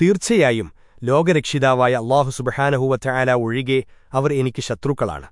തീർച്ചയായും ലോകരക്ഷിതാവായ അള്ളാഹു സുബഹാനഹുവറ്റ ആല ഒഴികെ അവർ എനിക്ക് ശത്രുക്കളാണ്.